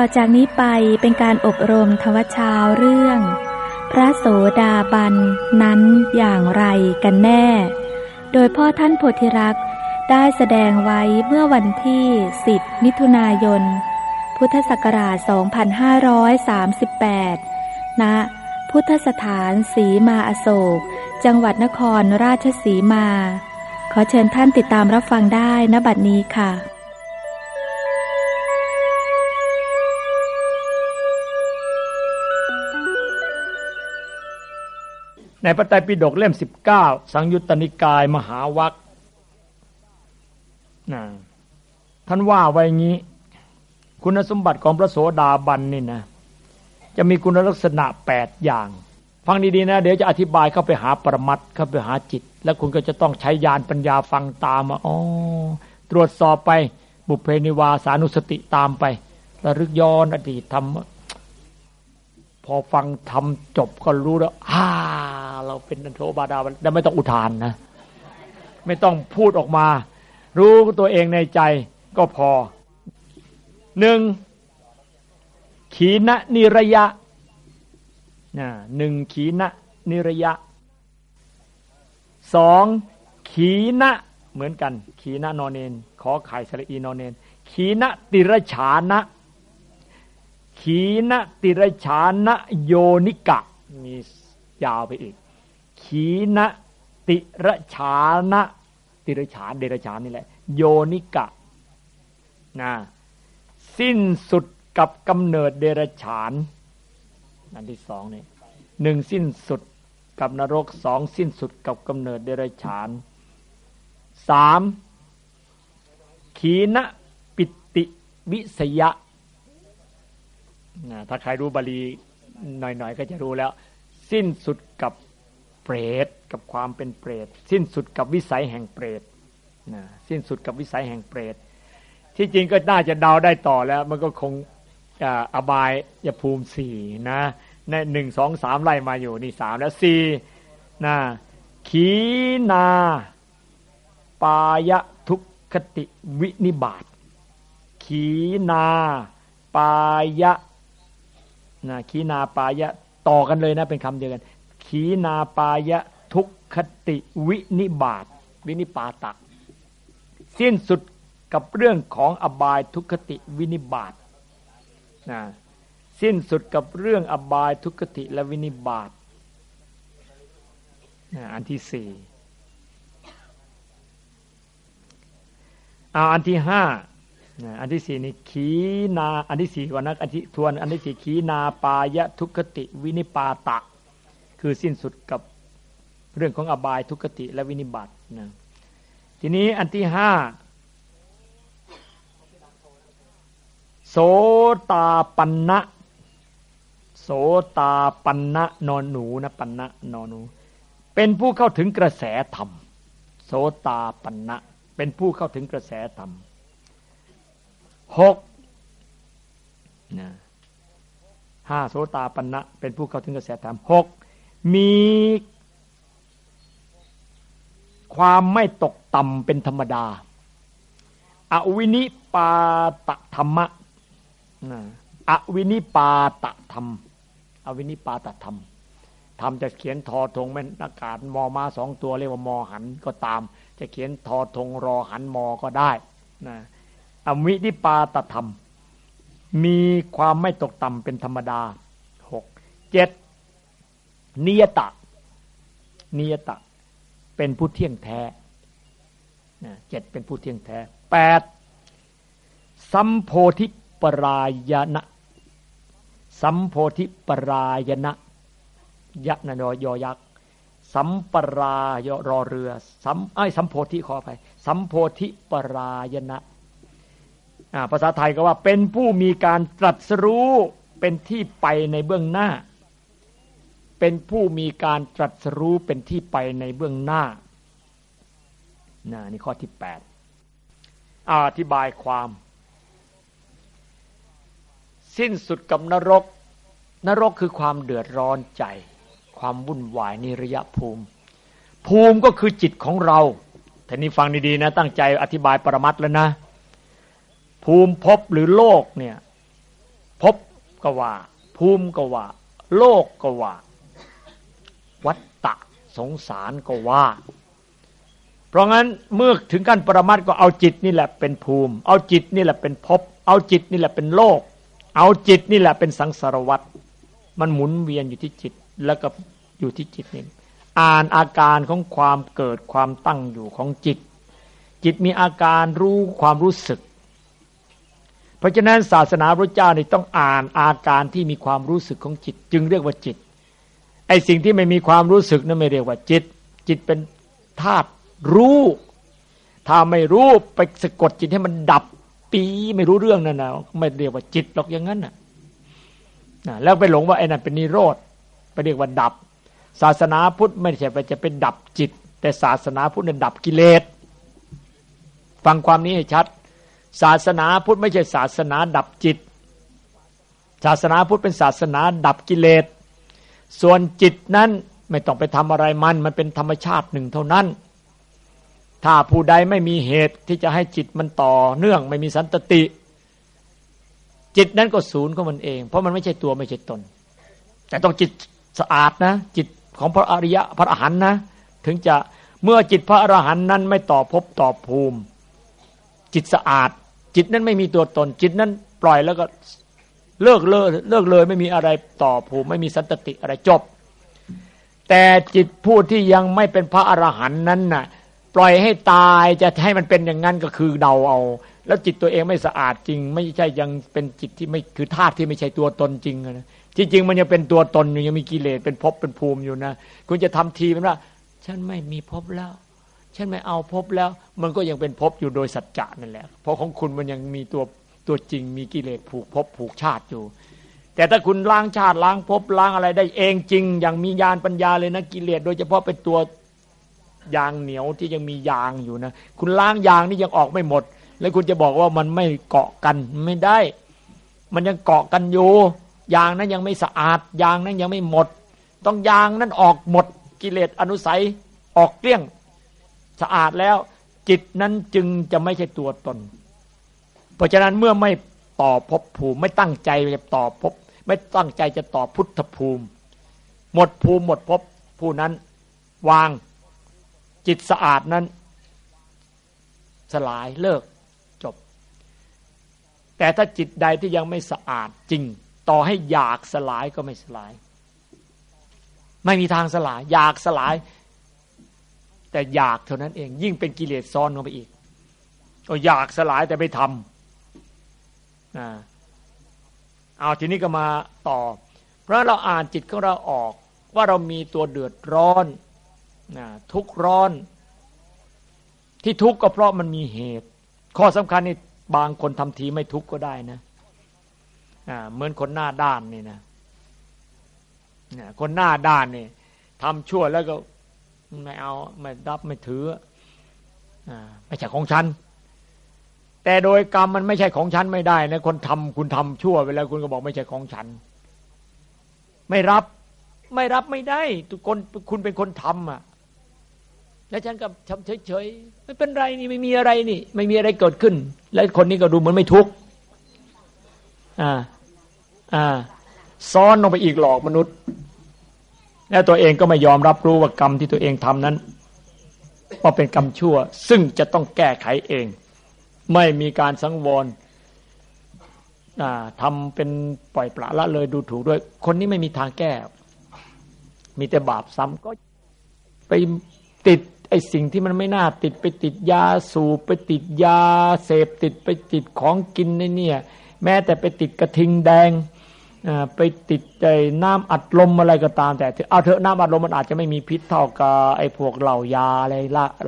ต่อจากนี้ไปเป็นการอบรมทวชาวเรื่อง พระโสดาบันนั้นอย่างไรกันแน่ โดยพ่อท่านโพธิรักษ์ได้แสดงไว้เมื่อวันที่ 10 มิถุนายน พุทธศักราช 2538 ณ พุทธสถานสีมาอโศก จังหวัดนครราชสีมา ขอเชิญท่านติดตามรับฟังได้ณบัดนี้ค่ะ ในพระไตรปิฎกเล่มสิบเก้าสังยุตตนิกายมหาวัคนะท่านว่าไว้งี้ คุณสมบัติของพระโสดาบันนี่นะ จะมีคุณลักษณะแปดอย่าง ฟังดีๆนะ เดี๋ยวจะอธิบายเข้าไปหาปรมัตเข้าไปหาจิต แล้วคุณก็จะต้องใช้ยานปัญญาฟังตามมาอ๋อตรวจสอบไปบุพเพนิวาสานุสติตามไประลึกย้อนอดีตทำ พอฟังทำจบก็รู้แล้วอ่าเราเป็นนันโทบาดาแต่ไม่ต้องอุทานนะ ไม่ต้องพูดออกมา รู้ตัวเองในใจก็พอหนึ่งขีณนิระยะหนึ่งขีณนิระยะสองขีณเหมือนกัน ขีณนอนเนน ขอไข่สระอีนอนเนน ขีณติระฉานะ ขีณติรฉานะโยนิกะ มียาวไปอีก ขีณติรฉานะติรฉานเดรฉานนี่แหละ โยนิกะนะสิ้นสุดกับกำเนิดเดรฉานอันที่สองนี่หนึ่งสิ้นสุดกับนรกสองสิ้นสุดกับกำเนิดเดรฉานสามขีณปิติวิสยะ ถ้าใครรู้บาลีหน่อยๆ ก็จะรู้แล้ว สิ้นสุดกับเปรตกับความเป็นเปรต สิ้นสุดกับวิสัยแห่งเปรตสิ้นสุดกับวิสัยแห่งเปรต ที่จริงก็น่าจะเดาได้ต่อแล้ว มันก็คงอบายยภูมิสี่นะในหนึ่งสองสามไล่มาอยู่นี่สามแล้วสี่นะขีนา ปายทุกขติวินิบาตขีนา ปายะ นะขีนาปายะต่อกันเลยนะเป็นคำเดียวกัน ขีนาปายะทุกขติวินิบาตวินิปาตะ สิ้นสุดกับเรื่องของอบายทุกขติวินิบาตนะสิ้นสุดกับเรื่องอบายทุกขติและวินิบาตนะอันที่สี่เอาอันที่ห้า อันที่สี่นี่ขีนา อันที่สี่ก่อนนะอันที่ทวน อันที่สี่ขีนาปายะทุกขติวินิปาตะ คือสิ้นสุดกับเรื่องของอบายทุกขติและวินิบาตนะทีนี้อันที่ห้าโสตาปันนะโสตาปันนะนอนหนูนะปันนะนอนหนู เป็นผู้เข้าถึงกระแสธรรม โสตาปันนะเป็นผู้เข้าถึงกระแสธรรม หกนะห้าโสตาปันนะเป็นผู้เข้าถึงกระแสธรรมหกมีความไม่ตกต่ำเป็นธรรมดาอวินิปาตธรรมะอวินิปาตธรรม อวินิปาตธรรมทำจะเขียนทอทงแม่นอากาศมอมาสองตัวเรียกว่ามอหันก็ตาม จะเขียนทอทงรอหันมอก็ได้นะอ วินิปาตธรรม มีความไม่ตกต่ำเป็นธรรมดาหกเจ็ดนิยตะ นิยตะ เป็นผู้เที่ยงแท้เจ็ดเป็นผู้เที่ยงแท้แปดสัมโพธิปรายณะสัมโพธิปรายณะยะนนยอยักษ์สัมปรายรอเรือสัมไอสัมโพธิขอไปสัมโพธิปรายณะ ภาษาไทยก็ว่าเป็นผู้มีการตรัสรู้เป็นที่ไปในเบื้องหน้า เป็นผู้มีการตรัสรู้เป็นที่ไปในเบื้องหน้านี่ข้อที่แปดอธิบายความ สิ้นสุดกับนรก นรกคือความเดือดร้อนใจ ความวุ่นวายในระยะภูมิ ภูมิก็คือจิตของเราท่านี้ฟังดีๆนะ ตั้งใจอธิบายปรมัตแล้วนะ ภูมิภพหรือโลกเนี่ยภพก็ว่า ภูมิก็ว่า โลกก็ว่า วัตตะสงสารก็ว่า เพราะงั้นเมื่อถึงขั้นปรมัตก็เอาจิตนี่แหละเป็นภูมิ เอาจิตนี่แหละเป็นภพเอาจิตนี่แหละเป็นโลก เอาจิตนี่แหละเป็นสังสารวัตมันหมุนเวียนอยู่ที่จิตแล้วก็อยู่ที่จิตนี่อ่านอาการของความเกิดความตั้งอยู่ของจิต จิตมีอาการรู้ความรู้สึก เพราะฉะนั้นศาสนาพระเจ้านี่ต้องอ่านอาการที่มีความรู้สึกของจิต จึงเรียกว่าจิต ไอสิ่งที่ไม่มีความรู้สึกนั้นไม่เรียกว่าจิต จิตเป็นธาตุรู้ ถ้าไม่รู้ไปสะกดจิตให้มันดับปีไม่รู้เรื่องนั่นนะไม่เรียกว่าจิตหรอกอย่างนั้นน่ะแล้วไปหลงว่าไอ้นั่นเป็นนิโรธไปเรียกว่าดับ ศาสนาพุทธไม่ใช่ไปจะเป็นดับจิต แต่ศาสนาพุทธเนั้นดับกิเลสฟังความนี้ให้ชัด ศาสนาพุทธไม่ใช่ศาสนาดับจิต ศาสนาพุทธเป็นศาสนาดับกิเลส ส่วนจิตนั้นไม่ต้องไปทำอะไรมัน มันเป็นธรรมชาติหนึ่งเท่านั้น ถ้าผู้ใดไม่มีเหตุที่จะให้จิตมันต่อเนื่องไม่มีสันตติ จิตนั้นก็ศูนย์ของมันเอง เพราะมันไม่ใช่ตัวไม่ใช่ตน แต่ต้องจิตสะอาดนะ จิตของพระอริยะพระอรหันต์นะ ถึงจะเมื่อจิตพระอรหันต์นั้นไม่ต่อภพต่อภูมิ จิตสะอาด จิตนั้นไม่มีตัวตน จิตนั้นปล่อยแล้วก็เลิกเลิกเลิกเลยไม่มีอะไรต่อผูไม่มีสันตติอะไรจบ แต่จิตผู้ที่ยังไม่เป็นพระอรหันต์นั้นน่ะ ปล่อยให้ตายจะให้มันเป็นอย่างนั้นก็คือเดาเอา แล้วจิตตัวเองไม่สะอาดจริง ไม่ใช่ยังเป็นจิตที่ไม่คือธาตุที่ไม่ใช่ตัวตนจริงนะที่จริงมันยังเป็นตัวตนอยู่ยังมีกิเลสเป็นภพเป็นภูมิอยู่นะ คุณจะทำทีเป็นว่า ฉันไม่มีภพแล้ว ฉันไม่เอาภพแล้ว มันก็ยังเป็นภพอยู่โดยสัจจะนั่นแหละ เพราะของคุณมันยังมีตัวตัวจริงมีกิเลสผูกภพผูกชาติอยู่ แต่ถ้าคุณล้างชาติล้างภพล้างอะไรได้เองจริง อย่างมียานปัญญาเลยนะกิเลสโดยเฉพาะเป็นตัวยางเหนียวที่ยังมียางอยู่นะ คุณล้างยางนี่ยังออกไม่หมด แล้วคุณจะบอกว่ามันไม่เกาะกันไม่ได้ มันยังเกาะกันอยู่ยางนั้นยังไม่สะอาดยางนั้นยังไม่หมด ต้องยางนั้นออกหมดกิเลสอนุสัยออกเกลี้ยง สะอาดแล้ว จิตนั้นจึงจะไม่ใช่ตัวตน เพราะฉะนั้นเมื่อไม่ต่อภพภูมิ ไม่ตั้งใจจะต่อภพไม่ตั้งใจจะต่อพุทธภูมิ หมดภูมิหมดภพผู้นั้น วางจิตสะอาดนั้น สลายเลิกจบ แต่ถ้าจิตใดที่ยังไม่สะอาดจริง ต่อให้อยากสลายก็ไม่สลาย ไม่มีทางสลาย อยากสลาย แต่อยากเท่านั้นเอง ยิ่งเป็นกิเลสซ้อนลงไปอีกก็อยากสลายแต่ไม่ทำเอาทีนี้ก็มาต่อ เพราะเราอ่านจิตของเราออก ว่าเรามีตัวเดือดร้อนทุกร้อน ที่ทุกข์ก็เพราะมันมีเหตุ ข้อสำคัญนี่บางคนทำทีไม่ทุกข์ก็ได้นะเหมือนคนหน้าด้านนี่นะคนหน้าด้านนี่ทำชั่วแล้วก็ ไม่เอาไม่รับไม่ถืออไม่ใช่ของฉัน แต่โดยกรรมมันไม่ใช่ของฉันไม่ได้นะคนทำคุณทำชั่วไปแล้วคุณก็บอกไม่ใช่ของฉัน ไม่รับไม่รับไม่ได้ ทุกคนคุณเป็นคนทำอะ แล้วฉันก็ทำเฉยๆไม่เป็นไรนี่ไม่มีอะไรนี่ ไม่มีอะไรเกิดขึ้น แล้วคนนี้ก็ดูเหมือนไม่ทุกข์อ่า อ่า ซ้อนลงไปอีกหลอกมนุษย์ แล้วตัวเองก็ไม่ยอมรับรู้ว่ากรรมที่ตัวเองทำนั้นว่าเป็นกรรมชั่ว ซึ่งจะต้องแก้ไขเอง ไม่มีการสังวรทำเป็นปล่อยปละละเลยดูถูกด้วย คนนี้ไม่มีทางแก้ มีแต่บาปซ้ำก็ไปติดไอ้สิ่งที่มันไม่น่าติดไปติดยาสูบไปติดยาเสพติดไปติดของกินในเนี่ย แม้แต่ไปติดกระทิงแดง ไปติดใจน้ำอัดลมอะไรก็ตาม แต่เอาเถอะน้ำอัดลมมันอาจจะไม่มีพิษเท่ากับไอ้พวกเหล่ายาอะไร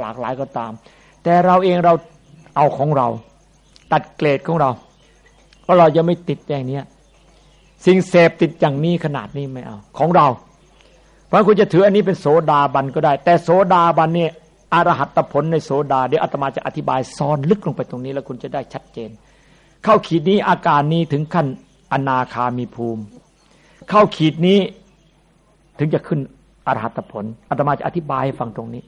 หลากหลายก็ตาม แต่เราเองเราเอาของเรา ตัดเกรดของเรา เพราะเราจะไม่ติดอย่างนี้สิ่งเสพติดอย่างนี้ขนาดนี้ไม่เอา ของเรา เพราะคุณจะถืออันนี้เป็นโสดาบันก็ได้ แต่โสดาบันเนี่ยอรหัตผลในโสดาเดี๋ยวอาตมาจะอธิบายซ้อนลึกลงไปตรงนี้ แล้วคุณจะได้ชัดเจน เข้าขีดนี้อาการนี้ถึงขั้น อนาคามีภูมิ เข้าขีดนี้ถึงจะขึ้นอรหัตผลอาตมาจะอธิบายให้ฟังตรงนี้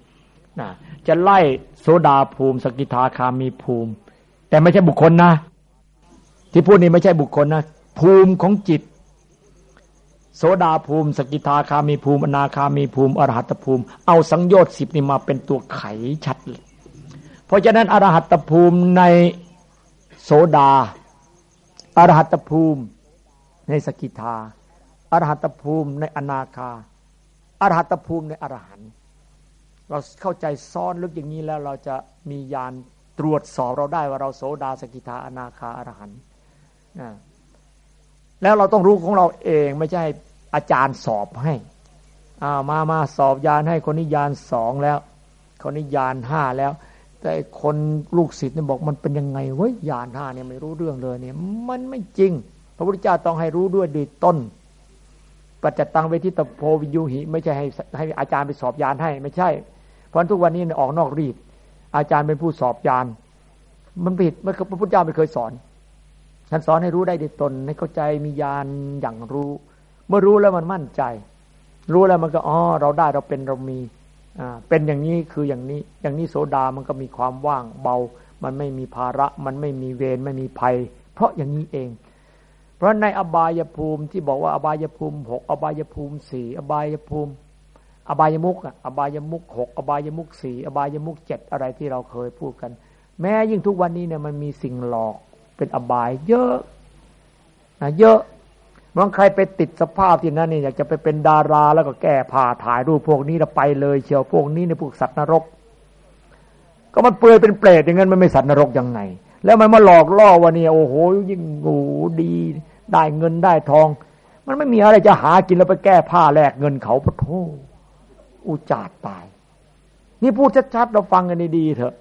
นะจะไล่โสดาภูมิ สกิทาคามีภูมิ แต่ไม่ใช่บุคคลนะ ที่พูดนี้ไม่ใช่บุคคลนะ ภูมิของจิต โสดาภูมิ สกิทาคามีภูมิ อนาคามีภูมิ อรหัตภูมิ เอาสังโยชน์สิบนี่มาเป็นตัวไขชัดเลยเพราะฉะนั้นอรหัตภูมิในโสดา อรหัตภูมิในสกิทาอรหัตภูมิในอนาคาอรหัตภูมิในอรหันเราเข้าใจซ้อนลึกอย่างนี้แล้วเราจะมียานตรวจสอบเราได้ว่าเราโสดาสกิทาอนาคาอรหันแล้วเราต้องรู้ของเราเองไม่ใช่อาจารย์สอบให้ามามาสอบยานให้คนนี้ยานสองแล้ว คนนี้ยานห้าแล้ว แต่คนลูกศิษย์เนี่ยบอกมันเป็นยังไงเว้ยยานห้าเนี่ยไม่รู้เรื่องเลยเนี่ย มันไม่จริง พระพุทธเจ้าต้องให้รู้ด้วยดีต้นปัจจตังเวทิตโพวิยุหิ ไม่ใช่ให้ให้อาจารย์ไปสอบยานให้ ไม่ใช่ เพราะทุกวันนี้ออกนอกรีดอาจารย์เป็นผู้สอบยาน มันผิดพระพุทธเจ้าไม่เคยสอนท่านสอนให้รู้ได้ด้วยตนให้เข้าใจมีญาณอย่างรู้ เมื่อรู้แล้วมันมั่นใจ รู้แล้วมันก็อ๋อเราได้เราเป็นเรามี เป็นอย่างนี้คืออย่างนี้ อย่างนี้โสดามันก็มีความว่างเบา มันไม่มีภาระ มันไม่มีเวรไม่มีภัย เพราะอย่างนี้เอง เพราะในอบายภูมิที่บอกว่าอบายภูมิหกอบายภูมิสี่อบายภูมิ อบายมุกอะอบายมุกหกอบายมุกสี่อบายมุกเจ็ดอะไรที่เราเคยพูดกัน แม้ยิ่งทุกวันนี้เนี่ยมันมีสิ่งหลอกเป็นอบายเยอะนะเยอะ บางใครไปติดสภาพที่นั่นนี่อยากจะไปเป็นดาราแล้วก็แก้ผ้าถ่ายรูปพวกนี้แล้วไปเลยเชียวพวกนี้ในพวกสัตว์นรก ก็มันเปลือยเป็นเปรตอย่างนั้นมันไม่สัตว์นรกยังไง แล้วมันมาหลอกล่อว่าเนี่ยโอ้โหยิ่งโอ้ดี ได้เงินได้ทอง มันไม่มีอะไรจะหากินแล้วไปแก้ผ้าแลกเงินเขาพระโทอุจาดตาย นี่พูดชัดๆเราฟังกันดีๆเถอะ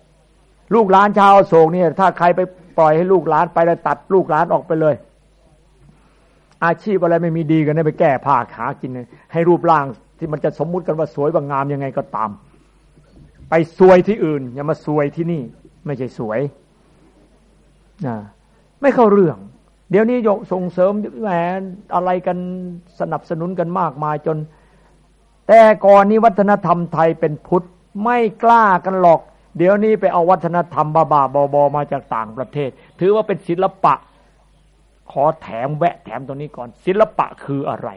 ลูกหลานชาวโศกเนี่ย ถ้าใครไปปล่อยให้ลูกหลานไปแล้วตัดลูกหลานออกไปเลย อาชีพอะไรไม่มีดีกันไปแก้ผ้าขากิน ให้รูปร่างที่มันจะสมมุติกันว่าสวยว่างามยังไงก็ตาม ไปสวยที่อื่น อย่ามาสวยที่นี่ ไม่ใช่สวยนะไม่เข้าเรื่อง เดี๋ยวนี้ยกส่งเสริมแหมอะไรกันสนับสนุนกันมากมายจน แต่ก่อนนี้วัฒนธรรมไทยเป็นพุทธไม่กล้ากันหรอก เดี๋ยวนี้ไปเอาวัฒนธรรมบาบาบอบอมาจากต่างประเทศ ถือว่าเป็นศิลปะ ขอแถมแวะแถมตรงนี้ก่อน ศิลปะคืออะไร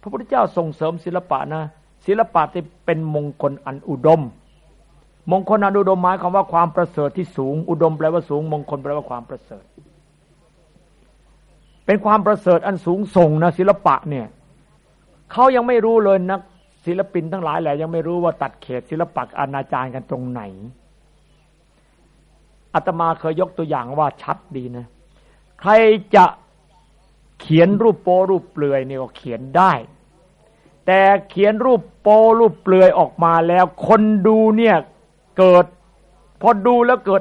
พระพุทธเจ้าส่งเสริมศิลปะนะ ศิลปะที่เป็นมงคลอันอุดม มงคลอันอุดมหมายความว่าความประเสริฐที่สูง อุดมแปลว่าสูง มงคลแปลว่าความประเสริฐ เป็นความประเสริฐอันสูงส่งนะศิลปะเนี่ยเขายังไม่รู้เลยนักศิลปินทั้งหลายแหละยังไม่รู้ว่าตัดเขตศิลปะอนาจารกันตรงไหนอาตมาเคยยกตัวอย่างว่าชัดดีนะ ใครจะเขียนรูปโปรูปเปลือยเนี่ยก็เขียนได้ แต่เขียนรูปโปรูปเปลือยออกมาแล้ว คนดูเนี่ยเกิด พอดูแล้วเกิด